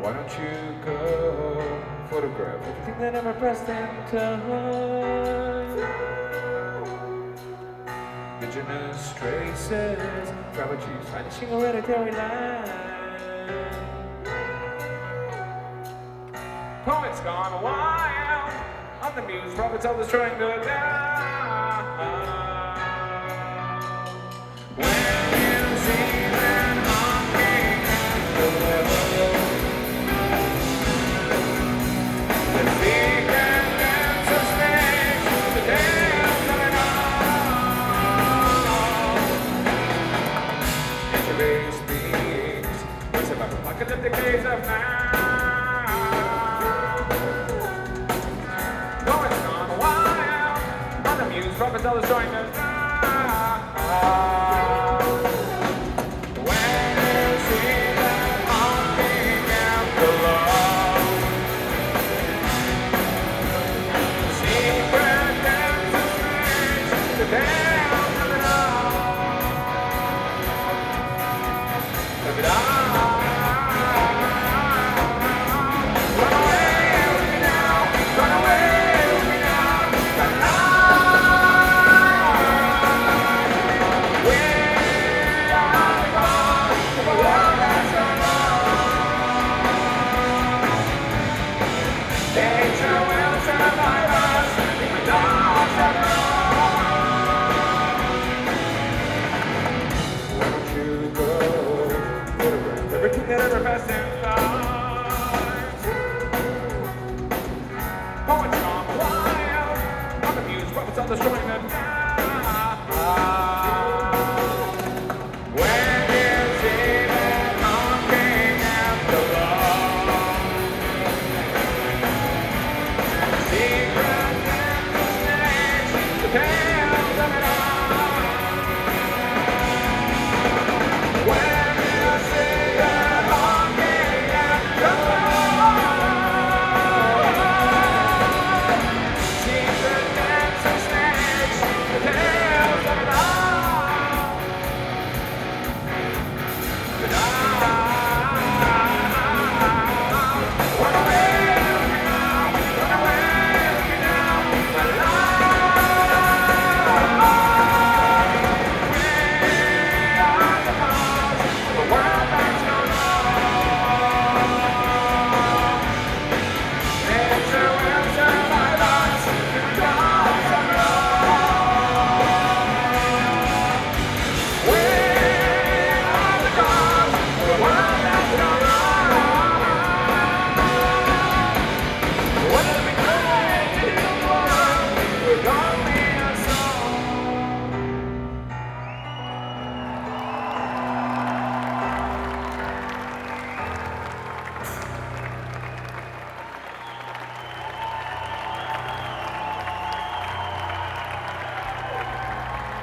Why don't you go photograph everything that ever pressed in time? Indigenous traces, trapezoids, vanishing hereditary line. Poets gone wild, on the muse, prophets all destroying the town. the starting destroying them.